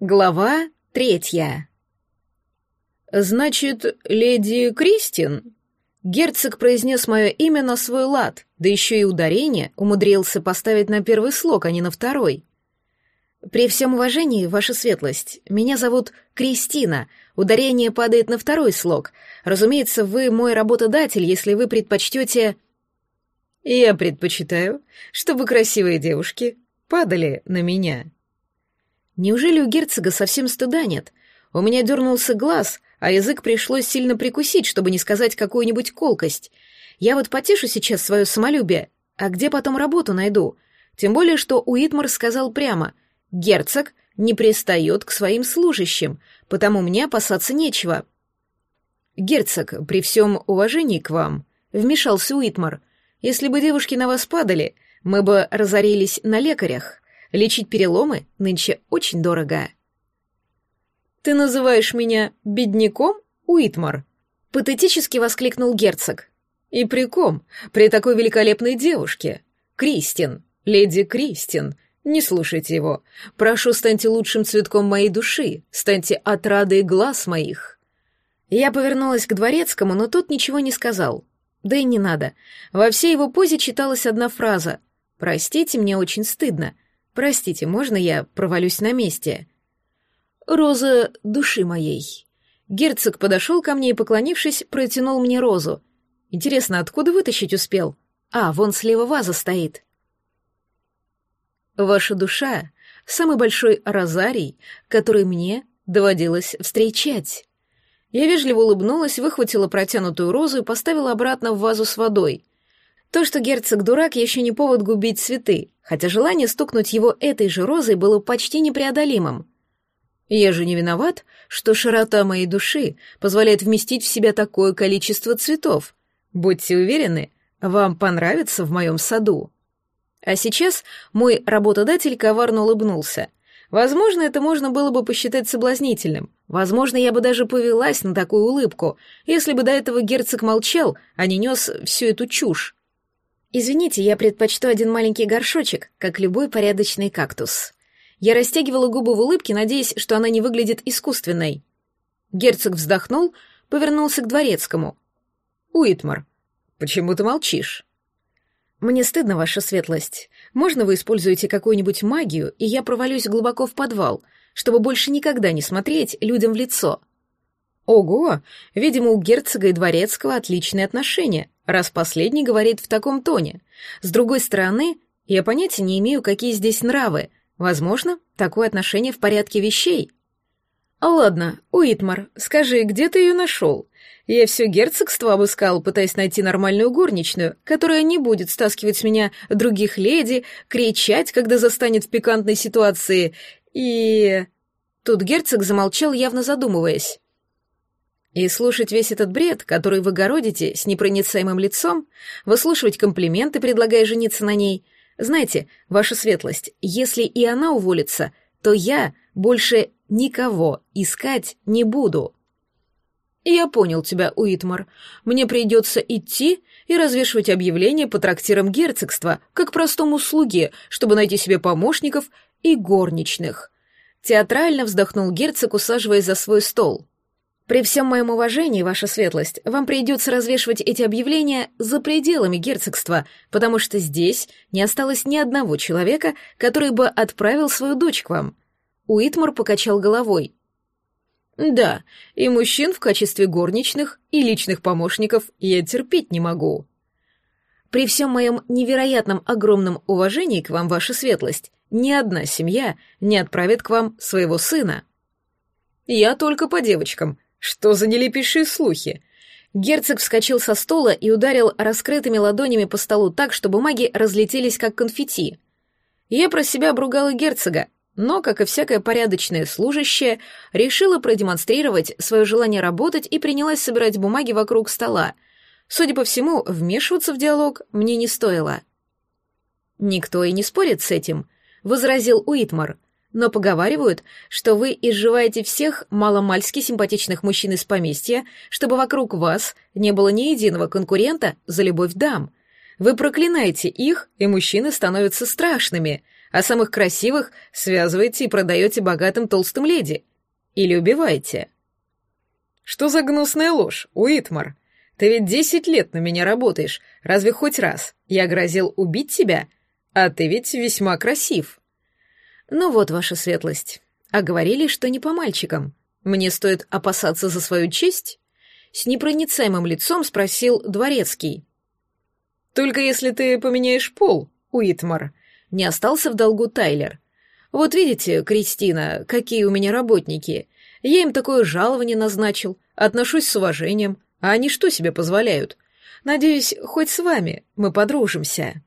Глава третья. «Значит, леди Кристин?» Герцог произнес мое имя на свой лад, да еще и ударение умудрился поставить на первый слог, а не на второй. «При всем уважении, ваша светлость, меня зовут Кристина, ударение падает на второй слог. Разумеется, вы мой работодатель, если вы предпочтете...» «Я предпочитаю, чтобы красивые девушки падали на меня», Неужели у герцога совсем стыда нет? У меня дернулся глаз, а язык пришлось сильно прикусить, чтобы не сказать какую-нибудь колкость. Я вот потешу сейчас свое самолюбие, а где потом работу найду? Тем более, что Уитмар сказал прямо, герцог не пристает к своим служащим, потому мне опасаться нечего. «Герцог, при всем уважении к вам», — вмешался Уитмар, — «если бы девушки на вас падали, мы бы разорились на лекарях». Лечить переломы нынче очень дорого. «Ты называешь меня бедняком, Уитмар?» — патетически воскликнул герцог. «И при ком? При такой великолепной девушке? Кристин, леди Кристин. Не слушайте его. Прошу, станьте лучшим цветком моей души, станьте отрадой глаз моих». Я повернулась к дворецкому, но тот ничего не сказал. Да и не надо. Во всей его позе читалась одна фраза. «Простите, мне очень стыдно. Простите, можно я провалюсь на месте? Роза души моей. Герцог подошел ко мне и, поклонившись, протянул мне розу. Интересно, откуда вытащить успел? А, вон слева ваза стоит. Ваша душа — самый большой розарий, который мне доводилось встречать. Я вежливо улыбнулась, выхватила протянутую розу и поставила обратно в вазу с водой. То, что герцог дурак, еще не повод губить цветы, хотя желание стукнуть его этой же розой было почти непреодолимым. Я же не виноват, что широта моей души позволяет вместить в себя такое количество цветов. Будьте уверены, вам понравится в моем саду. А сейчас мой работодатель коварно улыбнулся. Возможно, это можно было бы посчитать соблазнительным. Возможно, я бы даже повелась на такую улыбку, если бы до этого герцог молчал, а не нес всю эту чушь. «Извините, я предпочту один маленький горшочек, как любой порядочный кактус». Я растягивала губы в улыбке, надеясь, что она не выглядит искусственной. Герцог вздохнул, повернулся к дворецкому. «Уитмар, почему ты молчишь?» «Мне стыдно, ваша светлость. Можно вы используете какую-нибудь магию, и я провалюсь глубоко в подвал, чтобы больше никогда не смотреть людям в лицо?» «Ого! Видимо, у герцога и дворецкого отличные отношения раз последний говорит в таком тоне. С другой стороны, я понятия не имею, какие здесь нравы. Возможно, такое отношение в порядке вещей. А ладно, Уитмар, скажи, где ты ее нашел? Я все герцогство обыскал, пытаясь найти нормальную горничную, которая не будет стаскивать с меня других леди, кричать, когда застанет в пикантной ситуации, и... Тут герцог замолчал, явно задумываясь. И слушать весь этот бред, который вы городите с непроницаемым лицом, выслушивать комплименты, предлагая жениться на ней. Знаете, ваша светлость, если и она уволится, то я больше никого искать не буду. Я понял тебя, Уитмар. Мне придется идти и развешивать объявления по трактирам герцогства, как простому слуге, чтобы найти себе помощников и горничных. Театрально вздохнул герцог, усаживаясь за свой стол. При всем моем уважении, ваша светлость, вам придется развешивать эти объявления за пределами герцогства, потому что здесь не осталось ни одного человека, который бы отправил свою дочь к вам. Уитмор покачал головой. Да, и мужчин в качестве горничных и личных помощников я терпеть не могу. При всем моем невероятном огромном уважении к вам, ваша светлость, ни одна семья не отправит к вам своего сына. Я только по девочкам, что за нелепейшие слухи? Герцог вскочил со стола и ударил раскрытыми ладонями по столу так, что бумаги разлетелись как конфетти. Я про себя обругала герцога, но, как и всякое порядочное служащее, решила продемонстрировать свое желание работать и принялась собирать бумаги вокруг стола. Судя по всему, вмешиваться в диалог мне не стоило. «Никто и не спорит с этим», — возразил Уитмар — но поговаривают, что вы изживаете всех маломальски симпатичных мужчин из поместья, чтобы вокруг вас не было ни единого конкурента за любовь дам. Вы проклинаете их, и мужчины становятся страшными. а самых красивых связываете и продаете богатым толстым леди. Или убиваете. Что за гнусная ложь, Уитмар? Ты ведь десять лет на меня работаешь. Разве хоть раз я грозил убить тебя? А ты ведь весьма красив. Ну вот, ваша светлость. А говорили, что не по мальчикам. Мне стоит опасаться за свою честь? С непроницаемым лицом спросил дворецкий. Только если ты поменяешь пол, Уитмар. Не остался в долгу Тайлер. Вот видите, Кристина, какие у меня работники. Я им такое жалование назначил, отношусь с уважением, а они что себе позволяют? Надеюсь, хоть с вами мы подружимся.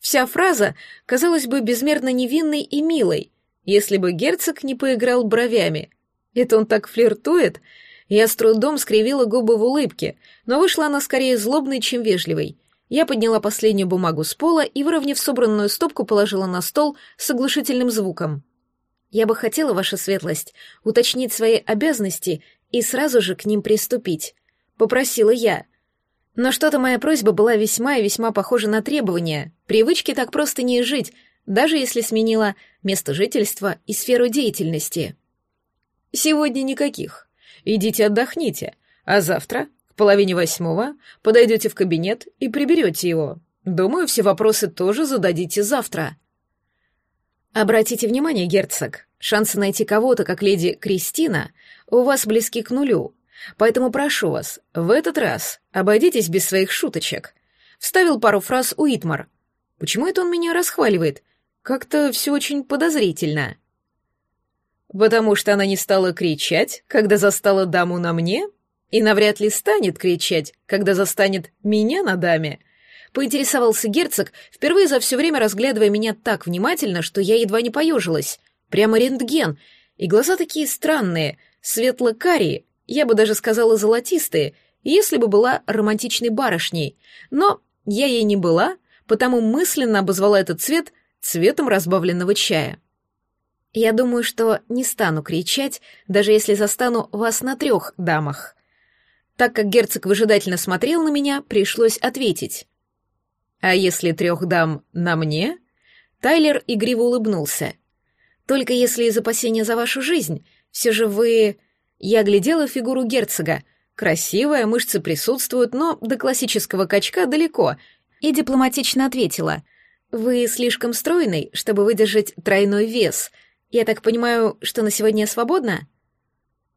Вся фраза казалась бы безмерно невинной и милой, если бы герцог не поиграл бровями. Это он так флиртует? Я с трудом скривила губы в улыбке, но вышла она скорее злобной, чем вежливой. Я подняла последнюю бумагу с пола и, выровняв собранную стопку, положила на стол с оглушительным звуком. «Я бы хотела, ваша светлость, уточнить свои обязанности и сразу же к ним приступить», — попросила я. Но что-то моя просьба была весьма и весьма похожа на требования. Привычки так просто не жить, даже если сменила место жительства и сферу деятельности. «Сегодня никаких. Идите отдохните, а завтра половине восьмого подойдете в кабинет и приберете его. Думаю, все вопросы тоже зададите завтра. Обратите внимание, герцог, шансы найти кого-то, как леди Кристина, у вас близки к нулю. Поэтому прошу вас, в этот раз обойдитесь без своих шуточек. Вставил пару фраз Уитмар. Почему это он меня расхваливает? Как-то все очень подозрительно. Потому что она не стала кричать, когда застала даму на мне? И навряд ли станет кричать, когда застанет меня на даме. Поинтересовался герцог, впервые за все время разглядывая меня так внимательно, что я едва не поежилась. Прямо рентген. И глаза такие странные, светло-карие, я бы даже сказала золотистые, если бы была романтичной барышней. Но я ей не была, потому мысленно обозвала этот цвет цветом разбавленного чая. Я думаю, что не стану кричать, даже если застану вас на трех дамах. Так как герцог выжидательно смотрел на меня, пришлось ответить. «А если трех дам на мне?» Тайлер игриво улыбнулся. «Только если из опасения за вашу жизнь, все же вы...» Я глядела фигуру герцога. Красивая, мышцы присутствуют, но до классического качка далеко, и дипломатично ответила. «Вы слишком стройный, чтобы выдержать тройной вес. Я так понимаю, что на сегодня свободно?»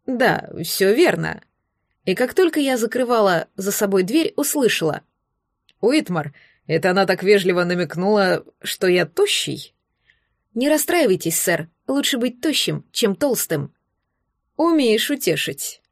«Да, все верно», и как только я закрывала за собой дверь, услышала. «Уитмар, это она так вежливо намекнула, что я тощий?» «Не расстраивайтесь, сэр. Лучше быть тощим, чем толстым». «Умеешь утешить».